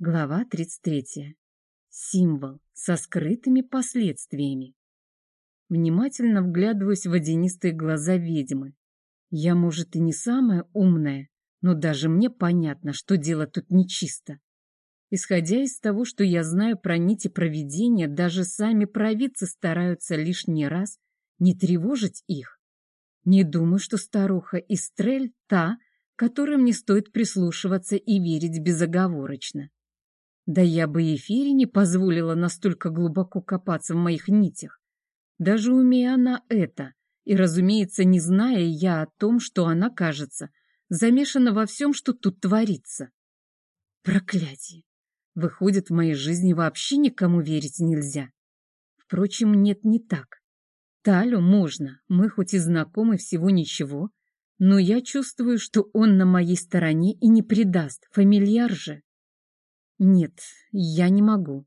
Глава 33. Символ со скрытыми последствиями. Внимательно вглядываюсь в водянистые глаза ведьмы. Я, может, и не самая умная, но даже мне понятно, что дело тут нечисто. Исходя из того, что я знаю про нити проведения, даже сами провидцы стараются лишний раз не тревожить их. Не думаю, что старуха Истрель та, которым не стоит прислушиваться и верить безоговорочно. Да я бы эфире не позволила настолько глубоко копаться в моих нитях. Даже умея она это, и, разумеется, не зная я о том, что она, кажется, замешана во всем, что тут творится. Проклятие! Выходит, в моей жизни вообще никому верить нельзя. Впрочем, нет, не так. Талю можно, мы хоть и знакомы всего ничего, но я чувствую, что он на моей стороне и не предаст, фамильяр же. «Нет, я не могу».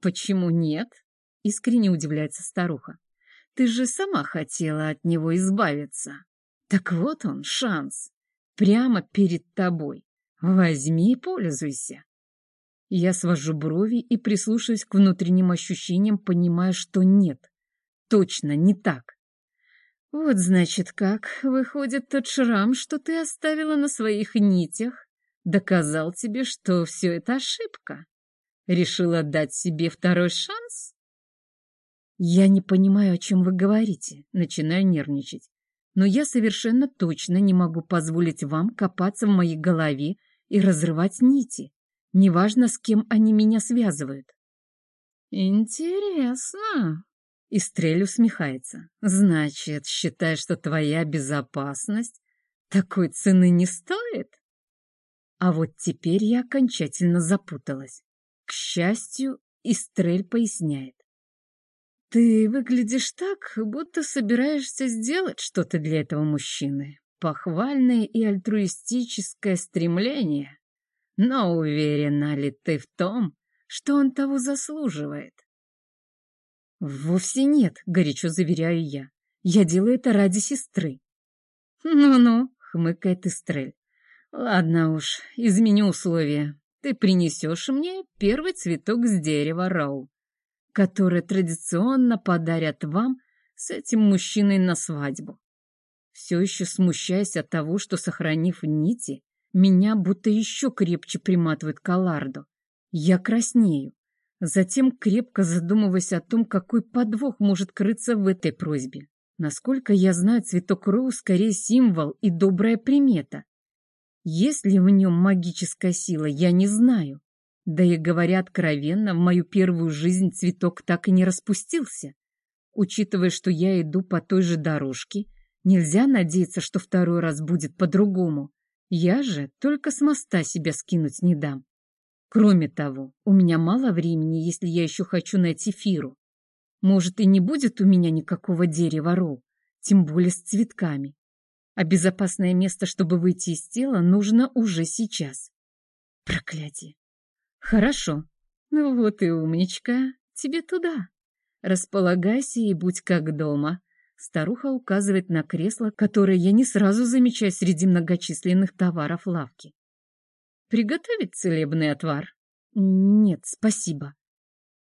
«Почему нет?» — искренне удивляется старуха. «Ты же сама хотела от него избавиться. Так вот он, шанс. Прямо перед тобой. Возьми и пользуйся». Я свожу брови и прислушаюсь к внутренним ощущениям, понимая, что нет. Точно не так. Вот значит как. Выходит, тот шрам, что ты оставила на своих нитях, доказал тебе, что все это ошибка? Решила дать себе второй шанс? Я не понимаю, о чем вы говорите, начинаю нервничать. Но я совершенно точно не могу позволить вам копаться в моей голове и разрывать нити. Неважно, с кем они меня связывают. Интересно. Истрель усмехается. Значит, считаешь, что твоя безопасность такой цены не стоит? А вот теперь я окончательно запуталась. К счастью, Истрель поясняет. Ты выглядишь так, будто собираешься сделать что-то для этого мужчины. Похвальное и альтруистическое стремление. Но уверена ли ты в том, что он того заслуживает? Вовсе нет, горячо заверяю я. Я делаю это ради сестры. Ну-ну, хмыкает Истрель. Ладно уж, изменю условия. Ты принесешь мне первый цветок с дерева Роу, который традиционно подарят вам с этим мужчиной на свадьбу. Все еще смущаясь от того, что, сохранив нити, меня будто еще крепче приматывает к. Я краснею, затем крепко задумываясь о том, какой подвох может крыться в этой просьбе. Насколько я знаю, цветок Роу скорее символ и добрая примета, есть ли в нем магическая сила, я не знаю. Да и говоря откровенно, в мою первую жизнь цветок так и не распустился. Учитывая, что я иду по той же дорожке, нельзя надеяться, что второй раз будет по-другому. Я же только с моста себя скинуть не дам. Кроме того, у меня мало времени, если я еще хочу найти Фиру. Может, и не будет у меня никакого дерева роу, тем более с цветками а безопасное место, чтобы выйти из тела, нужно уже сейчас. Проклятие. Хорошо. Ну вот и умничка. Тебе туда. Располагайся и будь как дома. Старуха указывает на кресло, которое я не сразу замечаю среди многочисленных товаров лавки. Приготовить целебный отвар? Нет, спасибо.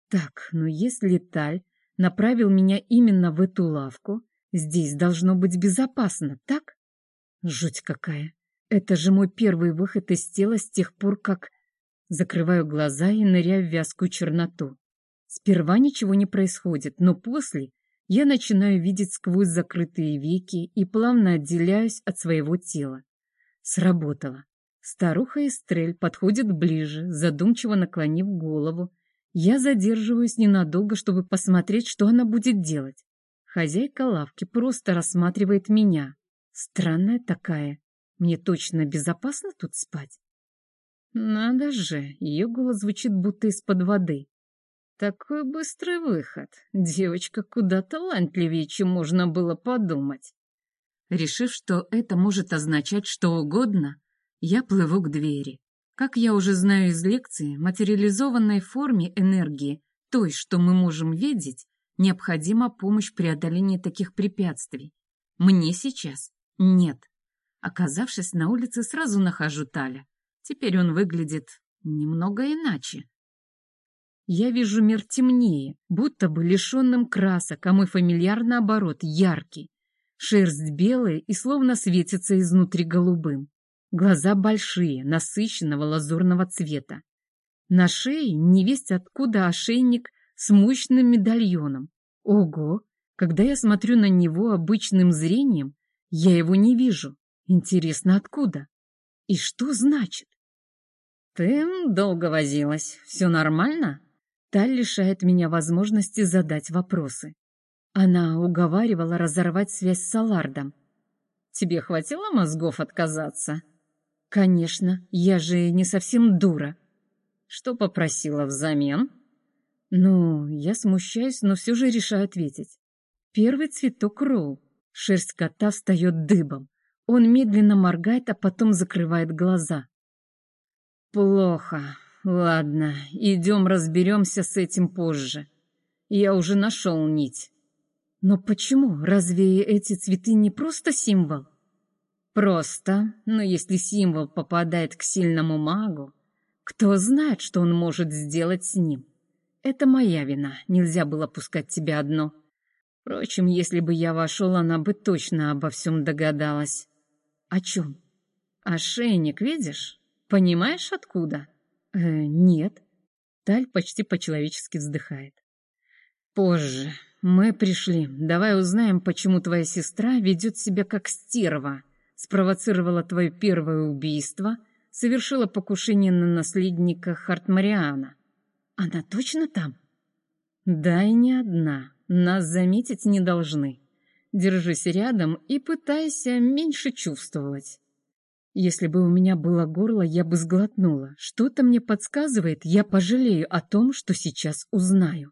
Так, но если Таль направил меня именно в эту лавку, здесь должно быть безопасно, так? Жуть какая! Это же мой первый выход из тела с тех пор, как... Закрываю глаза и ныряю в вязкую черноту. Сперва ничего не происходит, но после я начинаю видеть сквозь закрытые веки и плавно отделяюсь от своего тела. Сработало. Старуха Эстрель подходит ближе, задумчиво наклонив голову. Я задерживаюсь ненадолго, чтобы посмотреть, что она будет делать. Хозяйка лавки просто рассматривает меня. Странная такая. Мне точно безопасно тут спать? Надо же, ее голос звучит будто из-под воды. Такой быстрый выход. Девочка куда талантливее, чем можно было подумать. Решив, что это может означать что угодно, я плыву к двери. Как я уже знаю из лекции, материализованной форме энергии, той, что мы можем видеть, необходима помощь в преодолении таких препятствий. Мне сейчас нет. Оказавшись на улице, сразу нахожу Таля. Теперь он выглядит немного иначе. Я вижу мир темнее, будто бы лишенным красок, а мой фамильяр, наоборот, яркий. Шерсть белая и словно светится изнутри голубым. Глаза большие, насыщенного лазурного цвета. На шее невесть откуда ошейник с мощным медальоном. Ого! Когда я смотрю на него обычным зрением, я его не вижу. Интересно, откуда? И что значит? Ты долго возилась. Все нормально? Таль лишает меня возможности задать вопросы. Она уговаривала разорвать связь с Салардом. Тебе хватило мозгов отказаться? Конечно, я же не совсем дура. Что попросила взамен? Ну, я смущаюсь, но все же решаю ответить. Первый цветок Роу. Шерсть кота встает дыбом. Он медленно моргает, а потом закрывает глаза. Плохо. Ладно, идем разберемся с этим позже. Я уже нашел нить. Но почему? Разве эти цветы не просто символ? Просто, но если символ попадает к сильному магу, кто знает, что он может сделать с ним? Это моя вина, нельзя было пускать тебя одно. Впрочем, если бы я вошел, она бы точно обо всем догадалась. О чем? Ошейник, видишь? Понимаешь, откуда? Э, нет. Таль почти по-человечески вздыхает. Позже. Мы пришли. Давай узнаем, почему твоя сестра ведет себя как стерва, спровоцировала твое первое убийство, совершила покушение на наследника Хартмариана. Она точно там? Да и не одна. Нас заметить не должны. Держись рядом и пытайся меньше чувствовать. Если бы у меня было горло, я бы сглотнула. Что-то мне подсказывает, я пожалею о том, что сейчас узнаю.